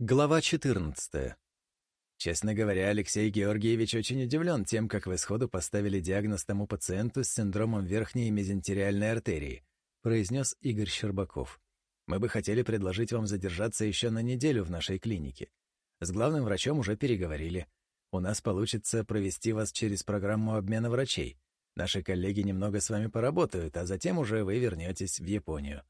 Глава 14. Честно говоря, Алексей Георгиевич очень удивлен тем, как вы сходу поставили диагноз тому пациенту с синдромом верхней мезентериальной артерии, произнес Игорь Щербаков. Мы бы хотели предложить вам задержаться еще на неделю в нашей клинике. С главным врачом уже переговорили. У нас получится провести вас через программу обмена врачей. Наши коллеги немного с вами поработают, а затем уже вы вернетесь в Японию.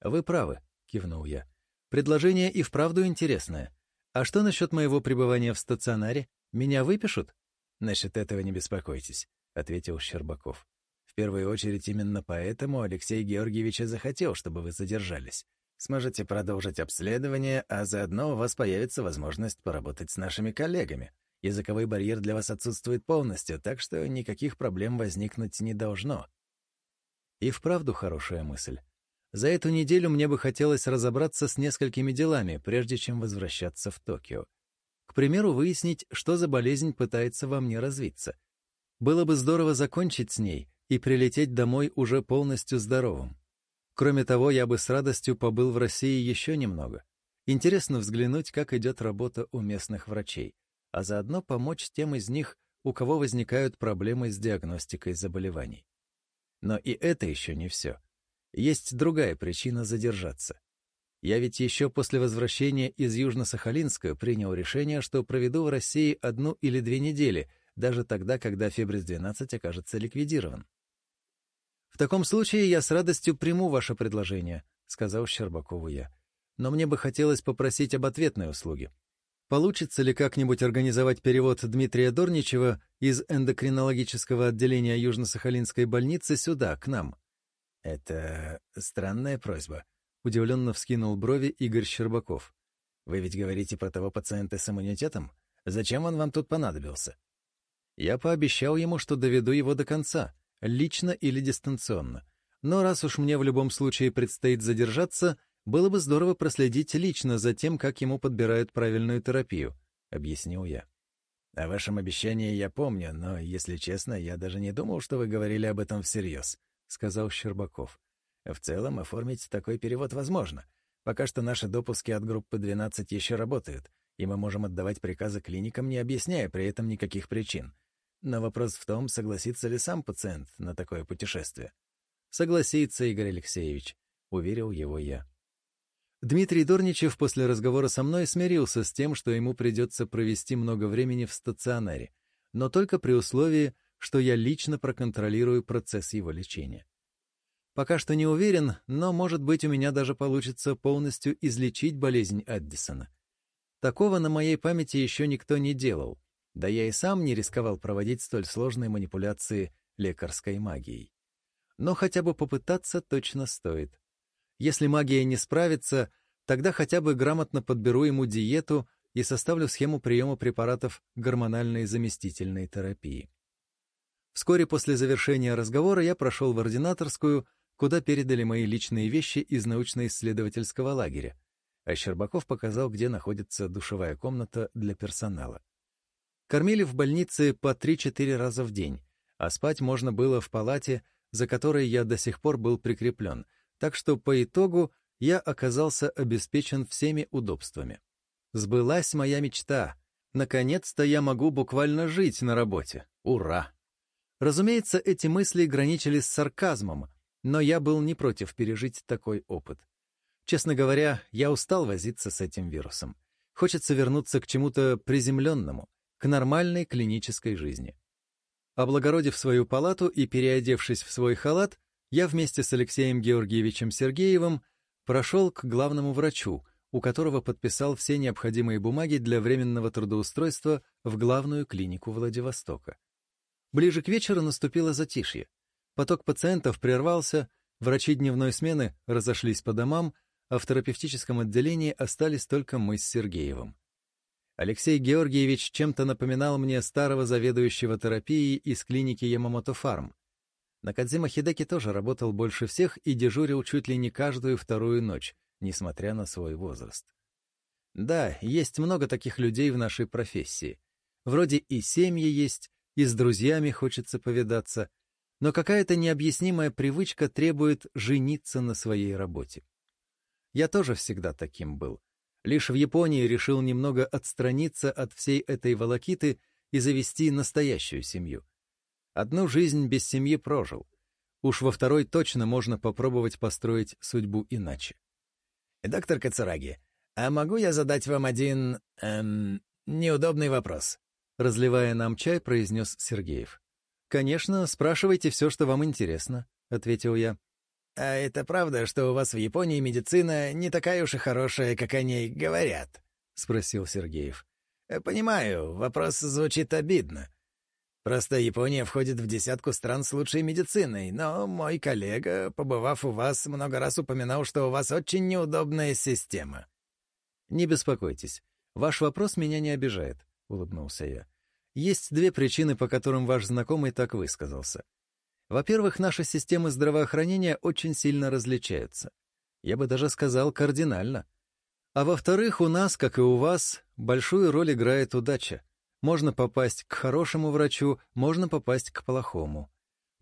Вы правы, кивнул я. Предложение и вправду интересное. А что насчет моего пребывания в стационаре? Меня выпишут? Насчет этого не беспокойтесь, ответил Щербаков. В первую очередь именно поэтому Алексей Георгиевич и захотел, чтобы вы задержались. Сможете продолжить обследование, а заодно у вас появится возможность поработать с нашими коллегами. Языковой барьер для вас отсутствует полностью, так что никаких проблем возникнуть не должно. И вправду хорошая мысль. За эту неделю мне бы хотелось разобраться с несколькими делами, прежде чем возвращаться в Токио. К примеру, выяснить, что за болезнь пытается во мне развиться. Было бы здорово закончить с ней и прилететь домой уже полностью здоровым. Кроме того, я бы с радостью побыл в России еще немного. Интересно взглянуть, как идет работа у местных врачей, а заодно помочь тем из них, у кого возникают проблемы с диагностикой заболеваний. Но и это еще не все. Есть другая причина задержаться. Я ведь еще после возвращения из Южно-Сахалинска принял решение, что проведу в России одну или две недели, даже тогда, когда Фебрис-12 окажется ликвидирован. «В таком случае я с радостью приму ваше предложение», — сказал Щербакову я. «Но мне бы хотелось попросить об ответной услуге. Получится ли как-нибудь организовать перевод Дмитрия Дорничева из эндокринологического отделения Южно-Сахалинской больницы сюда, к нам?» «Это странная просьба», — удивленно вскинул брови Игорь Щербаков. «Вы ведь говорите про того пациента с иммунитетом? Зачем он вам тут понадобился?» Я пообещал ему, что доведу его до конца, лично или дистанционно. Но раз уж мне в любом случае предстоит задержаться, было бы здорово проследить лично за тем, как ему подбирают правильную терапию, — объяснил я. О вашем обещании я помню, но, если честно, я даже не думал, что вы говорили об этом всерьез. — сказал Щербаков. «В целом, оформить такой перевод возможно. Пока что наши допуски от группы 12 еще работают, и мы можем отдавать приказы клиникам, не объясняя при этом никаких причин. Но вопрос в том, согласится ли сам пациент на такое путешествие. «Согласится, Игорь Алексеевич», — уверил его я. Дмитрий Дорничев после разговора со мной смирился с тем, что ему придется провести много времени в стационаре, но только при условии, что я лично проконтролирую процесс его лечения. Пока что не уверен, но, может быть, у меня даже получится полностью излечить болезнь Аддисона. Такого на моей памяти еще никто не делал, да я и сам не рисковал проводить столь сложные манипуляции лекарской магией. Но хотя бы попытаться точно стоит. Если магия не справится, тогда хотя бы грамотно подберу ему диету и составлю схему приема препаратов гормональной заместительной терапии. Вскоре после завершения разговора я прошел в ординаторскую, куда передали мои личные вещи из научно-исследовательского лагеря, а Щербаков показал, где находится душевая комната для персонала. Кормили в больнице по 3-4 раза в день, а спать можно было в палате, за которой я до сих пор был прикреплен, так что по итогу я оказался обеспечен всеми удобствами. Сбылась моя мечта. Наконец-то я могу буквально жить на работе. Ура! Разумеется, эти мысли граничили с сарказмом, но я был не против пережить такой опыт. Честно говоря, я устал возиться с этим вирусом. Хочется вернуться к чему-то приземленному, к нормальной клинической жизни. Облагородив свою палату и переодевшись в свой халат, я вместе с Алексеем Георгиевичем Сергеевым прошел к главному врачу, у которого подписал все необходимые бумаги для временного трудоустройства в главную клинику Владивостока. Ближе к вечеру наступило затишье. Поток пациентов прервался, врачи дневной смены разошлись по домам, а в терапевтическом отделении остались только мы с Сергеевым. Алексей Георгиевич чем-то напоминал мне старого заведующего терапией из клиники Ямамото Фарм. Накадзима Хидеки тоже работал больше всех и дежурил чуть ли не каждую вторую ночь, несмотря на свой возраст. Да, есть много таких людей в нашей профессии. Вроде и семьи есть, и с друзьями хочется повидаться, но какая-то необъяснимая привычка требует жениться на своей работе. Я тоже всегда таким был. Лишь в Японии решил немного отстраниться от всей этой волокиты и завести настоящую семью. Одну жизнь без семьи прожил. Уж во второй точно можно попробовать построить судьбу иначе. «Доктор Кацураги, а могу я задать вам один... эм... неудобный вопрос?» Разливая нам чай, произнес Сергеев. «Конечно, спрашивайте все, что вам интересно», — ответил я. «А это правда, что у вас в Японии медицина не такая уж и хорошая, как о ней говорят?» — спросил Сергеев. «Э, «Понимаю, вопрос звучит обидно. Просто Япония входит в десятку стран с лучшей медициной, но мой коллега, побывав у вас, много раз упоминал, что у вас очень неудобная система». «Не беспокойтесь. Ваш вопрос меня не обижает», — улыбнулся я. «Есть две причины, по которым ваш знакомый так высказался. Во-первых, наши системы здравоохранения очень сильно различаются. Я бы даже сказал, кардинально. А во-вторых, у нас, как и у вас, большую роль играет удача. Можно попасть к хорошему врачу, можно попасть к плохому.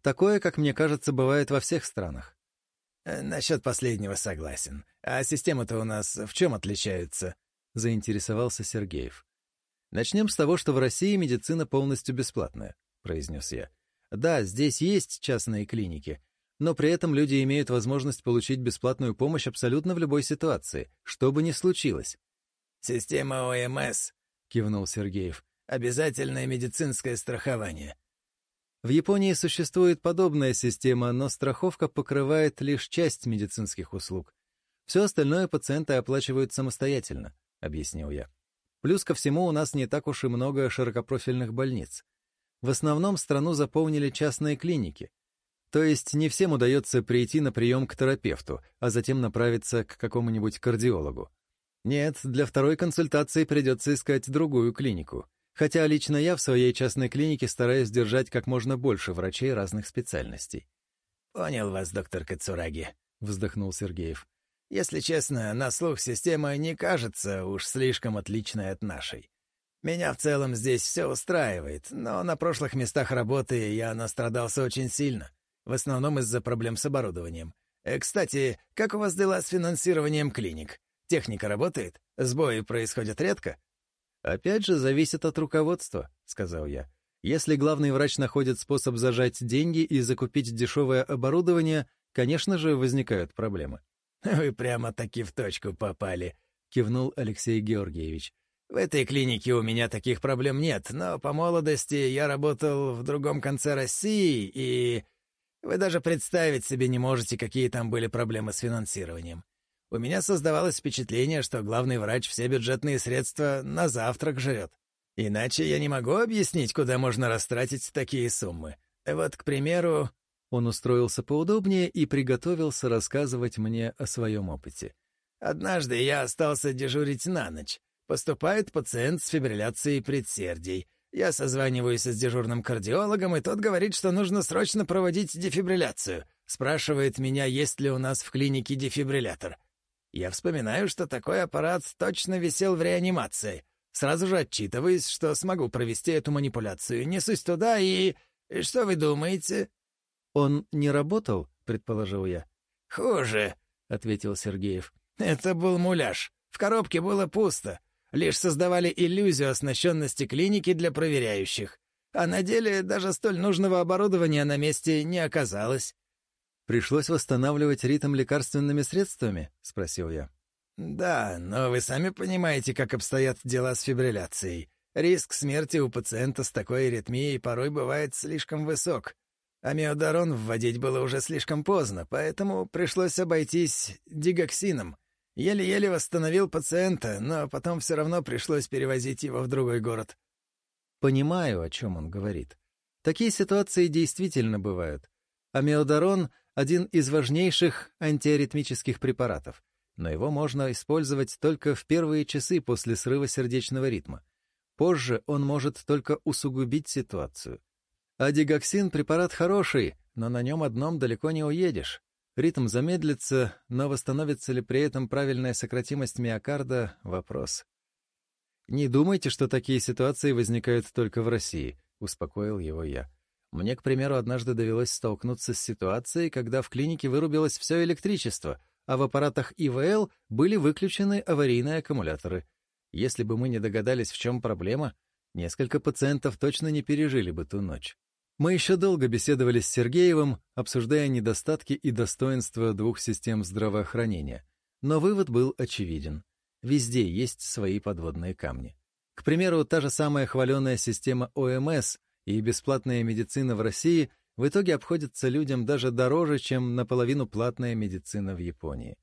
Такое, как мне кажется, бывает во всех странах. Э, «Насчет последнего согласен. А системы-то у нас в чем отличаются?» — заинтересовался Сергеев. «Начнем с того, что в России медицина полностью бесплатная», — произнес я. Да, здесь есть частные клиники, но при этом люди имеют возможность получить бесплатную помощь абсолютно в любой ситуации, что бы ни случилось. «Система ОМС», — кивнул Сергеев, — «обязательное медицинское страхование». В Японии существует подобная система, но страховка покрывает лишь часть медицинских услуг. Все остальное пациенты оплачивают самостоятельно, — объяснил я. Плюс ко всему у нас не так уж и много широкопрофильных больниц. В основном страну заполнили частные клиники. То есть не всем удается прийти на прием к терапевту, а затем направиться к какому-нибудь кардиологу. Нет, для второй консультации придется искать другую клинику. Хотя лично я в своей частной клинике стараюсь держать как можно больше врачей разных специальностей. «Понял вас, доктор Кацураги», — вздохнул Сергеев. «Если честно, на слух система не кажется уж слишком отличной от нашей. Меня в целом здесь все устраивает, но на прошлых местах работы я настрадался очень сильно, в основном из-за проблем с оборудованием. Э, кстати, как у вас дела с финансированием клиник? Техника работает? Сбои происходят редко? Опять же, зависит от руководства, сказал я. Если главный врач находит способ зажать деньги и закупить дешевое оборудование, конечно же, возникают проблемы. «Вы прямо-таки в точку попали», — кивнул Алексей Георгиевич. В этой клинике у меня таких проблем нет, но по молодости я работал в другом конце России, и вы даже представить себе не можете, какие там были проблемы с финансированием. У меня создавалось впечатление, что главный врач все бюджетные средства на завтрак жрет. Иначе я не могу объяснить, куда можно растратить такие суммы. Вот, к примеру...» Он устроился поудобнее и приготовился рассказывать мне о своем опыте. «Однажды я остался дежурить на ночь. Поступает пациент с фибрилляцией предсердий. Я созваниваюсь с дежурным кардиологом, и тот говорит, что нужно срочно проводить дефибрилляцию. Спрашивает меня, есть ли у нас в клинике дефибриллятор. Я вспоминаю, что такой аппарат точно висел в реанимации. Сразу же отчитываюсь, что смогу провести эту манипуляцию. Несусь туда и... Что вы думаете? «Он не работал?» — предположил я. «Хуже», — ответил Сергеев. «Это был муляж. В коробке было пусто лишь создавали иллюзию оснащенности клиники для проверяющих. А на деле даже столь нужного оборудования на месте не оказалось. «Пришлось восстанавливать ритм лекарственными средствами?» — спросил я. «Да, но вы сами понимаете, как обстоят дела с фибрилляцией. Риск смерти у пациента с такой аритмией порой бывает слишком высок. Амиодарон вводить было уже слишком поздно, поэтому пришлось обойтись дигоксином. Еле-еле восстановил пациента, но потом все равно пришлось перевозить его в другой город. Понимаю, о чем он говорит. Такие ситуации действительно бывают. Амиодарон — один из важнейших антиаритмических препаратов, но его можно использовать только в первые часы после срыва сердечного ритма. Позже он может только усугубить ситуацию. А дигоксин — препарат хороший, но на нем одном далеко не уедешь. Ритм замедлится, но восстановится ли при этом правильная сократимость миокарда — вопрос. «Не думайте, что такие ситуации возникают только в России», — успокоил его я. Мне, к примеру, однажды довелось столкнуться с ситуацией, когда в клинике вырубилось все электричество, а в аппаратах ИВЛ были выключены аварийные аккумуляторы. Если бы мы не догадались, в чем проблема, несколько пациентов точно не пережили бы ту ночь. Мы еще долго беседовали с Сергеевым, обсуждая недостатки и достоинства двух систем здравоохранения. Но вывод был очевиден. Везде есть свои подводные камни. К примеру, та же самая хваленая система ОМС и бесплатная медицина в России в итоге обходятся людям даже дороже, чем наполовину платная медицина в Японии.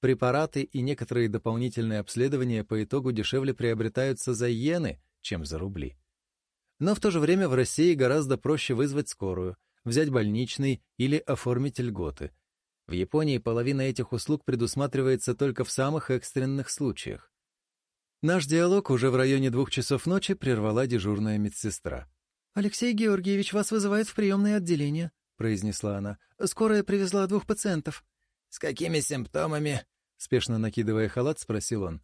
Препараты и некоторые дополнительные обследования по итогу дешевле приобретаются за иены, чем за рубли. Но в то же время в России гораздо проще вызвать скорую, взять больничный или оформить льготы. В Японии половина этих услуг предусматривается только в самых экстренных случаях. Наш диалог уже в районе двух часов ночи прервала дежурная медсестра. «Алексей Георгиевич, вас вызывают в приемное отделение», — произнесла она. «Скорая привезла двух пациентов». «С какими симптомами?» — спешно накидывая халат, спросил он.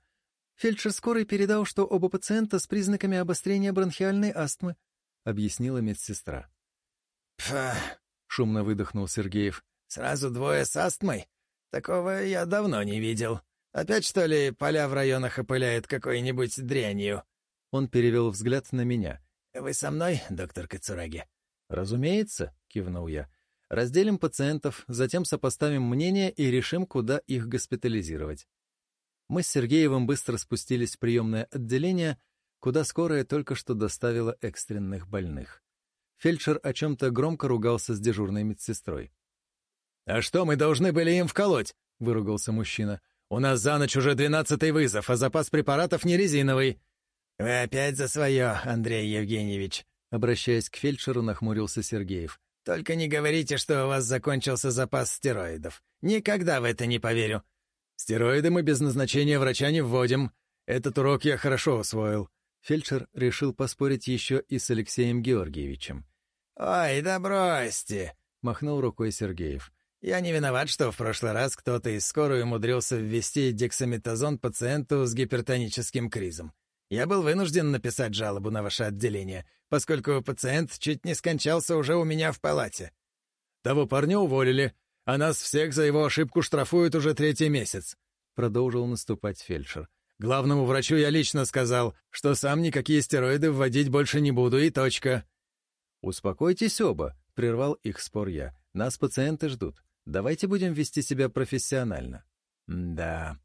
Фельдшер скорой передал, что оба пациента с признаками обострения бронхиальной астмы, — объяснила медсестра. «Пф!» — шумно выдохнул Сергеев. «Сразу двое с астмой? Такого я давно не видел. Опять, что ли, поля в районах опыляют какой-нибудь дрянью?» Он перевел взгляд на меня. «Вы со мной, доктор Кацураги?» «Разумеется», — кивнул я. «Разделим пациентов, затем сопоставим мнения и решим, куда их госпитализировать». Мы с Сергеевым быстро спустились в приемное отделение, куда скорая только что доставила экстренных больных. Фельдшер о чем-то громко ругался с дежурной медсестрой. «А что мы должны были им вколоть?» — выругался мужчина. «У нас за ночь уже двенадцатый вызов, а запас препаратов не резиновый». «Вы опять за свое, Андрей Евгеньевич», — обращаясь к фельдшеру, нахмурился Сергеев. «Только не говорите, что у вас закончился запас стероидов. Никогда в это не поверю. Стероиды мы без назначения врача не вводим. Этот урок я хорошо усвоил. Фельдшер решил поспорить еще и с Алексеем Георгиевичем. «Ой, да бросьте!» — махнул рукой Сергеев. «Я не виноват, что в прошлый раз кто-то из скорой умудрился ввести дексаметазон пациенту с гипертоническим кризом. Я был вынужден написать жалобу на ваше отделение, поскольку пациент чуть не скончался уже у меня в палате. Того парня уволили, а нас всех за его ошибку штрафуют уже третий месяц», — продолжил наступать фельдшер. «Главному врачу я лично сказал, что сам никакие стероиды вводить больше не буду, и точка». «Успокойтесь оба», — прервал их спор я. «Нас пациенты ждут. Давайте будем вести себя профессионально». «Да».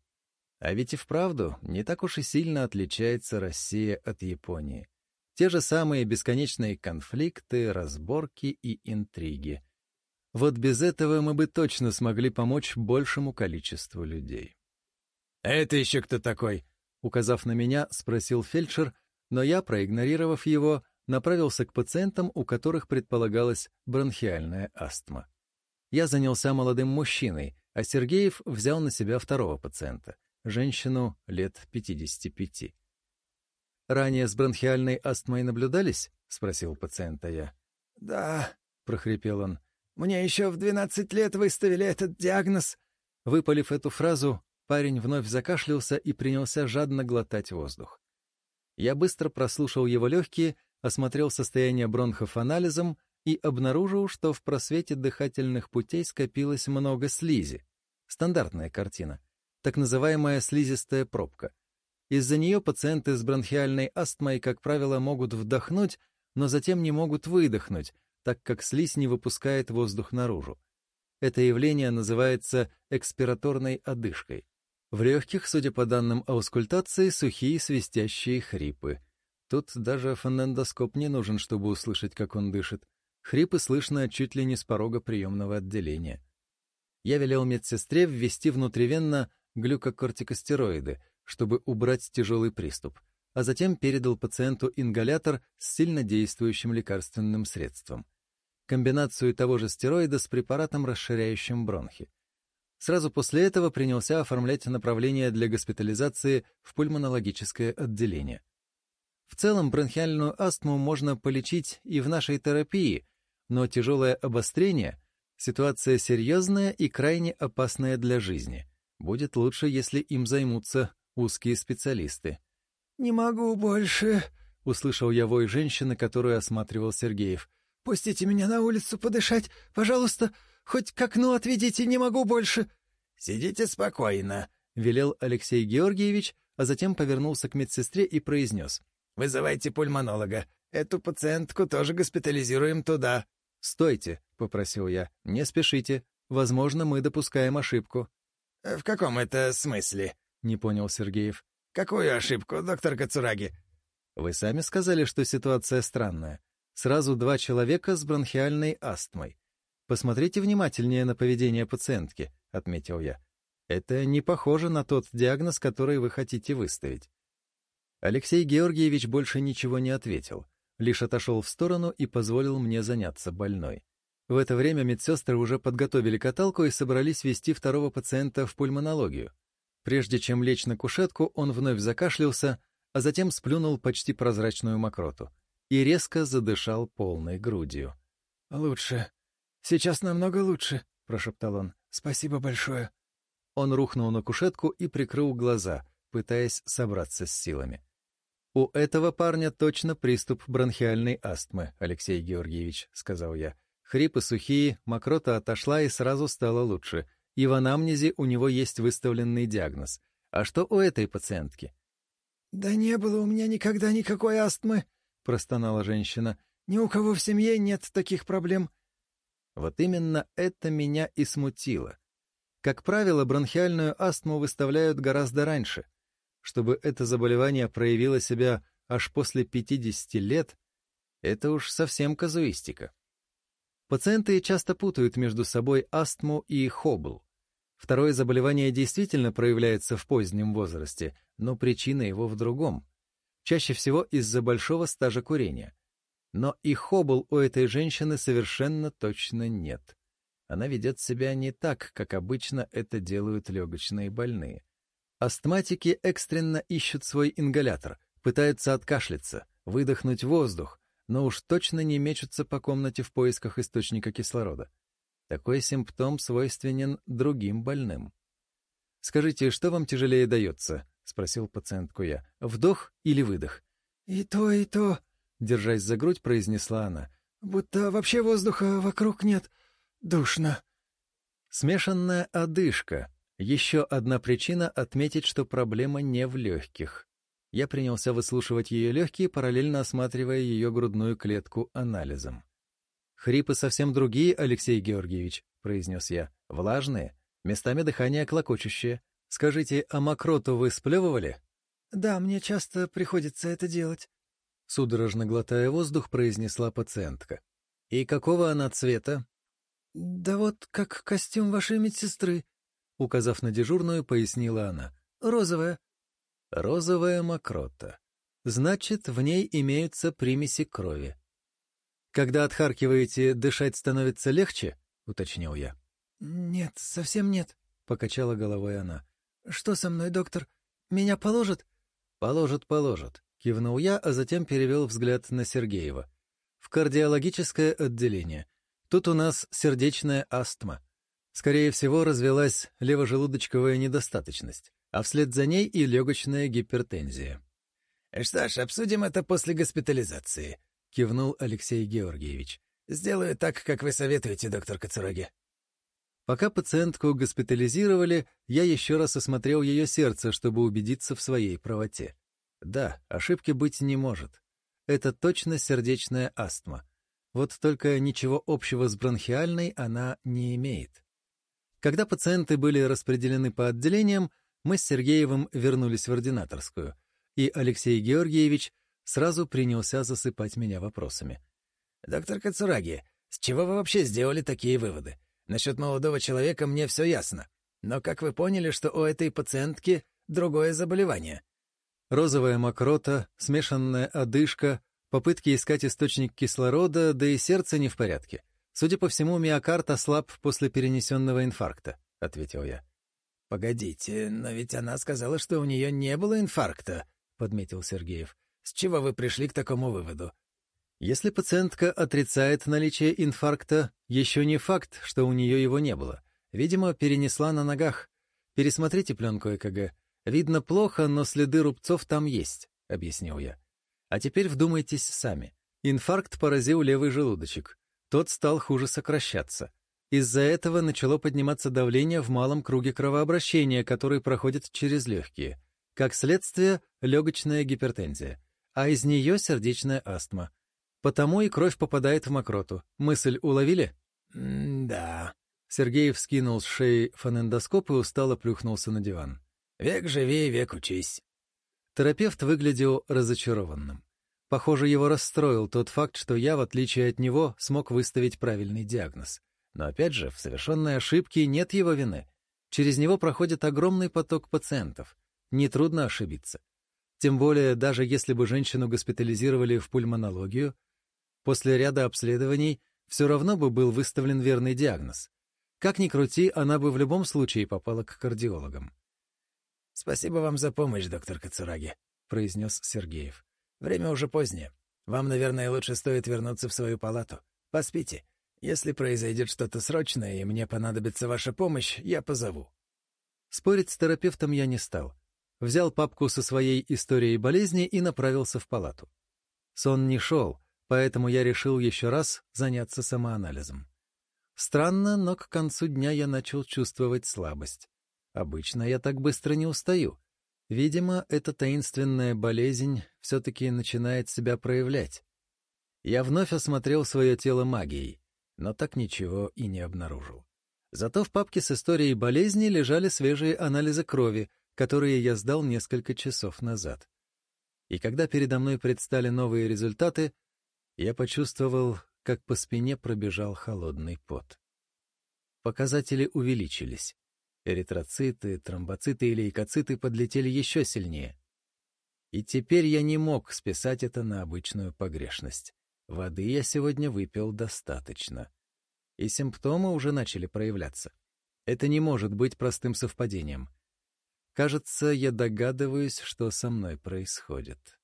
А ведь и вправду не так уж и сильно отличается Россия от Японии. Те же самые бесконечные конфликты, разборки и интриги. Вот без этого мы бы точно смогли помочь большему количеству людей. «Это еще кто такой?» Указав на меня, спросил фельдшер, но я, проигнорировав его, направился к пациентам, у которых предполагалась бронхиальная астма. Я занялся молодым мужчиной, а Сергеев взял на себя второго пациента, женщину лет 55. «Ранее с бронхиальной астмой наблюдались?» — спросил пациента я. «Да», — прохрипел он. Мне еще в двенадцать лет выставили этот диагноз». Выпалив эту фразу, парень вновь закашлялся и принялся жадно глотать воздух. Я быстро прослушал его легкие, осмотрел состояние бронхов анализом и обнаружил, что в просвете дыхательных путей скопилось много слизи. Стандартная картина. Так называемая слизистая пробка. Из-за нее пациенты с бронхиальной астмой, как правило, могут вдохнуть, но затем не могут выдохнуть, так как слизь не выпускает воздух наружу. Это явление называется экспираторной одышкой. В легких, судя по данным аускультации, сухие свистящие хрипы. Тут даже фонендоскоп не нужен, чтобы услышать, как он дышит. Хрипы слышно чуть ли не с порога приемного отделения. Я велел медсестре ввести внутривенно глюкокортикостероиды, чтобы убрать тяжелый приступ, а затем передал пациенту ингалятор с сильнодействующим лекарственным средством комбинацию того же стероида с препаратом, расширяющим бронхи. Сразу после этого принялся оформлять направление для госпитализации в пульмонологическое отделение. В целом бронхиальную астму можно полечить и в нашей терапии, но тяжелое обострение — ситуация серьезная и крайне опасная для жизни. Будет лучше, если им займутся узкие специалисты. «Не могу больше», — услышал я вой женщины, которую осматривал Сергеев — Пустите меня на улицу подышать, пожалуйста. Хоть к окну отведите, не могу больше». «Сидите спокойно», — велел Алексей Георгиевич, а затем повернулся к медсестре и произнес. «Вызывайте пульмонолога. Эту пациентку тоже госпитализируем туда». «Стойте», — попросил я, — «не спешите. Возможно, мы допускаем ошибку». «В каком это смысле?» — не понял Сергеев. «Какую ошибку, доктор Кацураги?» «Вы сами сказали, что ситуация странная. Сразу два человека с бронхиальной астмой. Посмотрите внимательнее на поведение пациентки», — отметил я. «Это не похоже на тот диагноз, который вы хотите выставить». Алексей Георгиевич больше ничего не ответил, лишь отошел в сторону и позволил мне заняться больной. В это время медсестры уже подготовили каталку и собрались вести второго пациента в пульмонологию. Прежде чем лечь на кушетку, он вновь закашлялся, а затем сплюнул почти прозрачную мокроту и резко задышал полной грудью. «Лучше. Сейчас намного лучше», — прошептал он. «Спасибо большое». Он рухнул на кушетку и прикрыл глаза, пытаясь собраться с силами. «У этого парня точно приступ бронхиальной астмы, Алексей Георгиевич», — сказал я. Хрипы сухие, мокрота отошла и сразу стало лучше. И в анамнезе у него есть выставленный диагноз. А что у этой пациентки? «Да не было у меня никогда никакой астмы», — простонала женщина. «Ни у кого в семье нет таких проблем». Вот именно это меня и смутило. Как правило, бронхиальную астму выставляют гораздо раньше. Чтобы это заболевание проявило себя аж после 50 лет, это уж совсем казуистика. Пациенты часто путают между собой астму и хобл. Второе заболевание действительно проявляется в позднем возрасте, но причина его в другом. Чаще всего из-за большого стажа курения. Но и хобл у этой женщины совершенно точно нет. Она ведет себя не так, как обычно это делают легочные больные. Астматики экстренно ищут свой ингалятор, пытаются откашляться, выдохнуть воздух, но уж точно не мечутся по комнате в поисках источника кислорода. Такой симптом свойственен другим больным. «Скажите, что вам тяжелее дается?» — спросил пациентку я. «Вдох или выдох?» «И то, и то», — держась за грудь, произнесла она. «Будто вообще воздуха вокруг нет. Душно». Смешанная одышка — еще одна причина отметить, что проблема не в легких. Я принялся выслушивать ее легкие, параллельно осматривая ее грудную клетку анализом. «Хрипы совсем другие, Алексей Георгиевич», — произнес я. «Влажные, местами дыхание клокочущее. Скажите, а мокроту вы сплевывали?» «Да, мне часто приходится это делать», — судорожно глотая воздух, произнесла пациентка. «И какого она цвета?» «Да вот как костюм вашей медсестры», — указав на дежурную, пояснила она. «Розовая». Розовая мокрота. Значит, в ней имеются примеси крови. Когда отхаркиваете, дышать становится легче? — уточнил я. — Нет, совсем нет, — покачала головой она. — Что со мной, доктор? Меня положат? — Положат, положат, — кивнул я, а затем перевел взгляд на Сергеева. — В кардиологическое отделение. Тут у нас сердечная астма. Скорее всего, развелась левожелудочковая недостаточность а вслед за ней и легочная гипертензия. «Что ж, обсудим это после госпитализации», — кивнул Алексей Георгиевич. «Сделаю так, как вы советуете, доктор Кацураги». Пока пациентку госпитализировали, я еще раз осмотрел ее сердце, чтобы убедиться в своей правоте. Да, ошибки быть не может. Это точно сердечная астма. Вот только ничего общего с бронхиальной она не имеет. Когда пациенты были распределены по отделениям, мы с Сергеевым вернулись в ординаторскую, и Алексей Георгиевич сразу принялся засыпать меня вопросами. «Доктор Кацураги, с чего вы вообще сделали такие выводы? Насчет молодого человека мне все ясно. Но как вы поняли, что у этой пациентки другое заболевание?» Розовая мокрота, смешанная одышка, попытки искать источник кислорода, да и сердце не в порядке. Судя по всему, миокард ослаб после перенесенного инфаркта, — ответил я. «Погодите, но ведь она сказала, что у нее не было инфаркта», — подметил Сергеев. «С чего вы пришли к такому выводу?» Если пациентка отрицает наличие инфаркта, еще не факт, что у нее его не было. Видимо, перенесла на ногах. Пересмотрите пленку ЭКГ. Видно плохо, но следы рубцов там есть, — объяснил я. А теперь вдумайтесь сами. Инфаркт поразил левый желудочек. Тот стал хуже сокращаться. Из-за этого начало подниматься давление в малом круге кровообращения, который проходит через легкие. Как следствие, легочная гипертензия, а из нее сердечная астма. Потому и кровь попадает в мокроту. Мысль уловили? «Да». Сергей вскинул с шеи фонендоскоп и устало плюхнулся на диван. «Век живи, век учись». Терапевт выглядел разочарованным. Похоже, его расстроил тот факт, что я, в отличие от него, смог выставить правильный диагноз. Но опять же, в совершенной ошибке нет его вины. Через него проходит огромный поток пациентов. Нетрудно ошибиться. Тем более, даже если бы женщину госпитализировали в пульмонологию, после ряда обследований все равно бы был выставлен верный диагноз. Как ни крути, она бы в любом случае попала к кардиологам. — Спасибо вам за помощь, доктор Кацураги, — произнес Сергеев. — Время уже позднее. Вам, наверное, лучше стоит вернуться в свою палату. Поспите. Если произойдет что-то срочное, и мне понадобится ваша помощь, я позову. Спорить с терапевтом я не стал. Взял папку со своей историей болезни и направился в палату. Сон не шел, поэтому я решил еще раз заняться самоанализом. Странно, но к концу дня я начал чувствовать слабость. Обычно я так быстро не устаю. Видимо, эта таинственная болезнь все-таки начинает себя проявлять. Я вновь осмотрел свое тело магией но так ничего и не обнаружил. Зато в папке с историей болезни лежали свежие анализы крови, которые я сдал несколько часов назад. И когда передо мной предстали новые результаты, я почувствовал, как по спине пробежал холодный пот. Показатели увеличились. Эритроциты, тромбоциты и лейкоциты подлетели еще сильнее. И теперь я не мог списать это на обычную погрешность. Воды я сегодня выпил достаточно. И симптомы уже начали проявляться. Это не может быть простым совпадением. Кажется, я догадываюсь, что со мной происходит.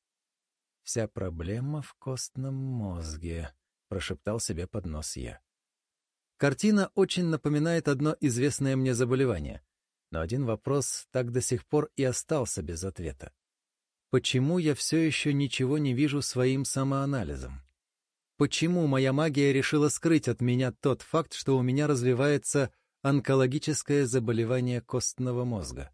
«Вся проблема в костном мозге», — прошептал себе под нос я. Картина очень напоминает одно известное мне заболевание, но один вопрос так до сих пор и остался без ответа. Почему я все еще ничего не вижу своим самоанализом? Почему моя магия решила скрыть от меня тот факт, что у меня развивается онкологическое заболевание костного мозга?